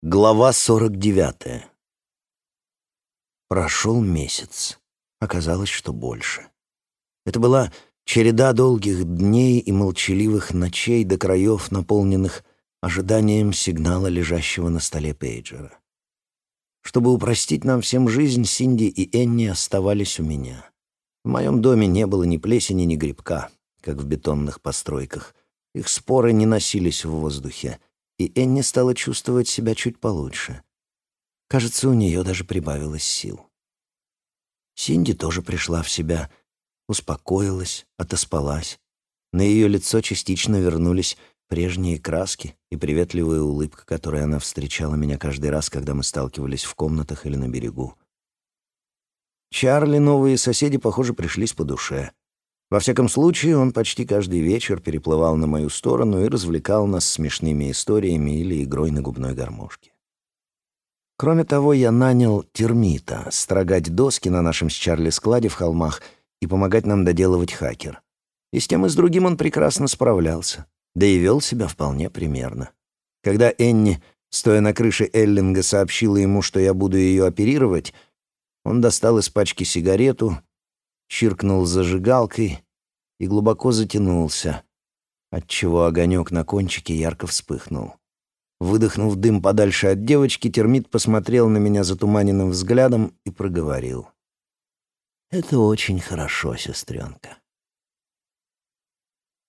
Глава 49. Прошел месяц. Оказалось, что больше. Это была череда долгих дней и молчаливых ночей до краев, наполненных ожиданием сигнала, лежащего на столе пейджера. Чтобы упростить нам всем жизнь, Синди и Энни оставались у меня. В моем доме не было ни плесени, ни грибка, как в бетонных постройках. Их споры не носились в воздухе — и Энни стала чувствовать себя чуть получше. Кажется, у нее даже прибавилось сил. Синди тоже пришла в себя, успокоилась, отоспалась. На ее лицо частично вернулись прежние краски и приветливая улыбка, которой она встречала меня каждый раз, когда мы сталкивались в комнатах или на берегу. Чарли новые соседи, похоже, пришлись по душе. Во всяком случае, он почти каждый вечер переплывал на мою сторону и развлекал нас смешными историями или игрой на губной гармошке. Кроме того, я нанял термита строгать доски на нашем с Чарли складе в холмах и помогать нам доделывать хакер. И с тем и с другим он прекрасно справлялся, да и вел себя вполне примерно. Когда Энни, стоя на крыше Эллинга, сообщила ему, что я буду ее оперировать, он достал из пачки сигарету, чиркнул зажигалкой и глубоко затянулся, отчего огонек на кончике ярко вспыхнул. Выдохнув дым подальше от девочки, термит посмотрел на меня затуманенным взглядом и проговорил. «Это очень хорошо, сестренка».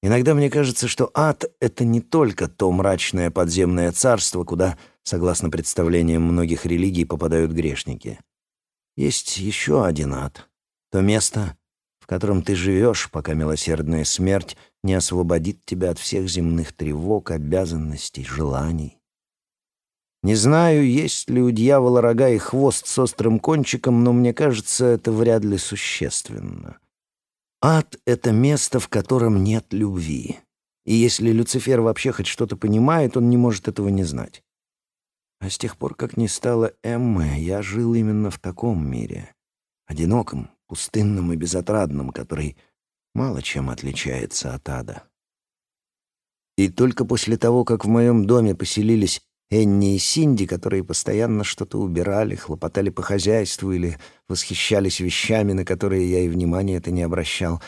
Иногда мне кажется, что ад — это не только то мрачное подземное царство, куда, согласно представлениям многих религий, попадают грешники. Есть еще один ад, то место, в котором ты живешь, пока милосердная смерть не освободит тебя от всех земных тревог, обязанностей, желаний. Не знаю, есть ли у дьявола рога и хвост с острым кончиком, но мне кажется, это вряд ли существенно. Ад — это место, в котором нет любви. И если Люцифер вообще хоть что-то понимает, он не может этого не знать. А с тех пор, как не стало Эммы, я жил именно в таком мире. Одиноком, пустынным и безотрадным, который мало чем отличается от ада. И только после того, как в моем доме поселились Энни и Синди, которые постоянно что-то убирали, хлопотали по хозяйству или восхищались вещами, на которые я и внимания это не обращал,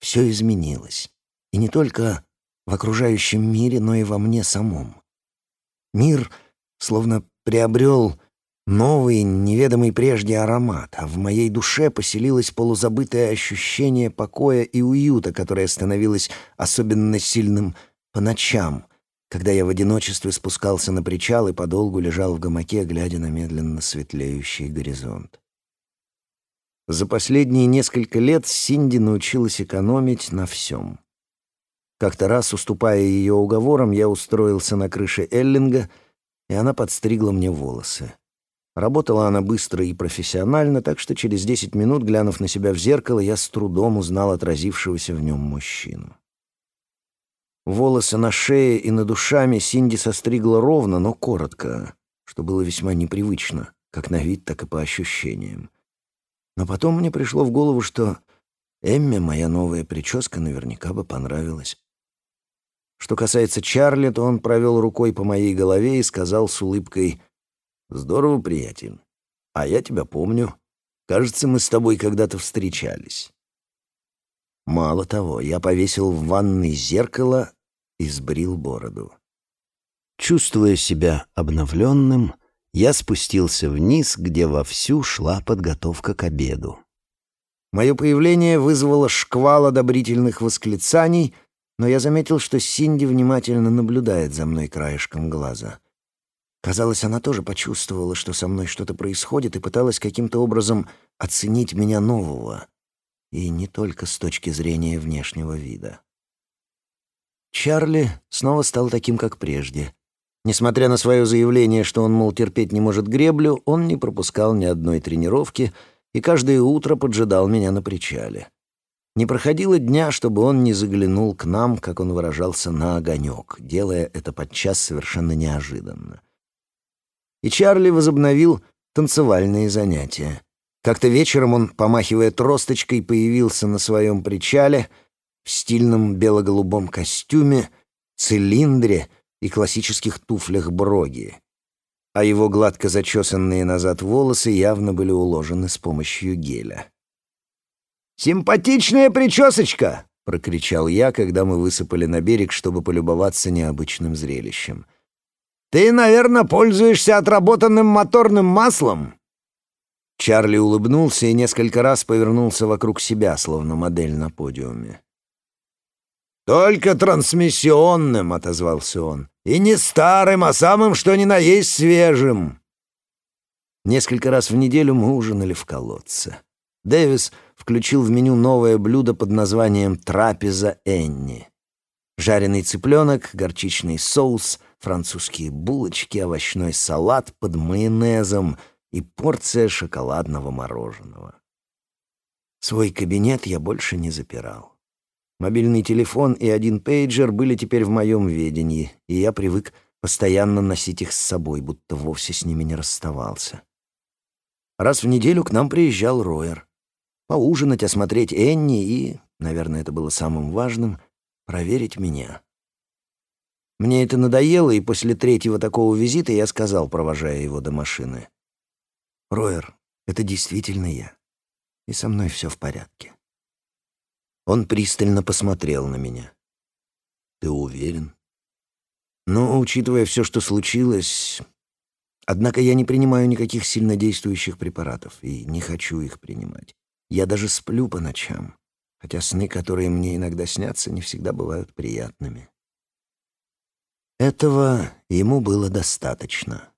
все изменилось. И не только в окружающем мире, но и во мне самом. Мир словно приобрел новый, неведомый прежде аромат, а в моей душе поселилось полузабытое ощущение покоя и уюта, которое становилось особенно сильным по ночам, когда я в одиночестве спускался на причал и подолгу лежал в гамаке, глядя на медленно светлеющий горизонт. За последние несколько лет Синди научилась экономить на всем. Как-то раз, уступая ее уговорам, я устроился на крыше Эллинга, и она подстригла мне волосы. Работала она быстро и профессионально, так что через десять минут, глянув на себя в зеркало, я с трудом узнал отразившегося в нем мужчину. Волосы на шее и над ушами Синди состригла ровно, но коротко, что было весьма непривычно, как на вид, так и по ощущениям. Но потом мне пришло в голову, что Эмме моя новая прическа наверняка бы понравилась. Что касается Чарли, то он провел рукой по моей голове и сказал с улыбкой Здорово, приятель. А я тебя помню. Кажется, мы с тобой когда-то встречались. Мало того, я повесил в ванной зеркало и сбрил бороду. Чувствуя себя обновленным, я спустился вниз, где вовсю шла подготовка к обеду. Мое появление вызвало шквал одобрительных восклицаний, но я заметил, что Синди внимательно наблюдает за мной краешком глаза — Казалось, она тоже почувствовала, что со мной что-то происходит, и пыталась каким-то образом оценить меня нового. И не только с точки зрения внешнего вида. Чарли снова стал таким, как прежде. Несмотря на свое заявление, что он, мол, терпеть не может греблю, он не пропускал ни одной тренировки и каждое утро поджидал меня на причале. Не проходило дня, чтобы он не заглянул к нам, как он выражался, на огонек, делая это подчас совершенно неожиданно и Чарли возобновил танцевальные занятия. Как-то вечером он, помахивая тросточкой, появился на своем причале в стильном бело-голубом костюме, цилиндре и классических туфлях броги. а его гладко зачесанные назад волосы явно были уложены с помощью геля. «Симпатичная причесочка!» — прокричал я, когда мы высыпали на берег, чтобы полюбоваться необычным зрелищем. «Ты, наверное, пользуешься отработанным моторным маслом?» Чарли улыбнулся и несколько раз повернулся вокруг себя, словно модель на подиуме. «Только трансмиссионным», — отозвался он. «И не старым, а самым, что ни на есть свежим». Несколько раз в неделю мы ужинали в колодце. Дэвис включил в меню новое блюдо под названием «Трапеза Энни». Жареный цыпленок, горчичный соус, французские булочки, овощной салат под майонезом и порция шоколадного мороженого. Свой кабинет я больше не запирал. Мобильный телефон и один пейджер были теперь в моем ведении, и я привык постоянно носить их с собой, будто вовсе с ними не расставался. Раз в неделю к нам приезжал Ройер. Поужинать, осмотреть Энни и, наверное, это было самым важным, проверить меня. Мне это надоело, и после третьего такого визита я сказал, провожая его до машины. «Ройер, это действительно я, и со мной все в порядке». Он пристально посмотрел на меня. «Ты уверен?» «Ну, учитывая все, что случилось... Однако я не принимаю никаких сильнодействующих препаратов и не хочу их принимать. Я даже сплю по ночам, хотя сны, которые мне иногда снятся, не всегда бывают приятными». Этого ему было достаточно.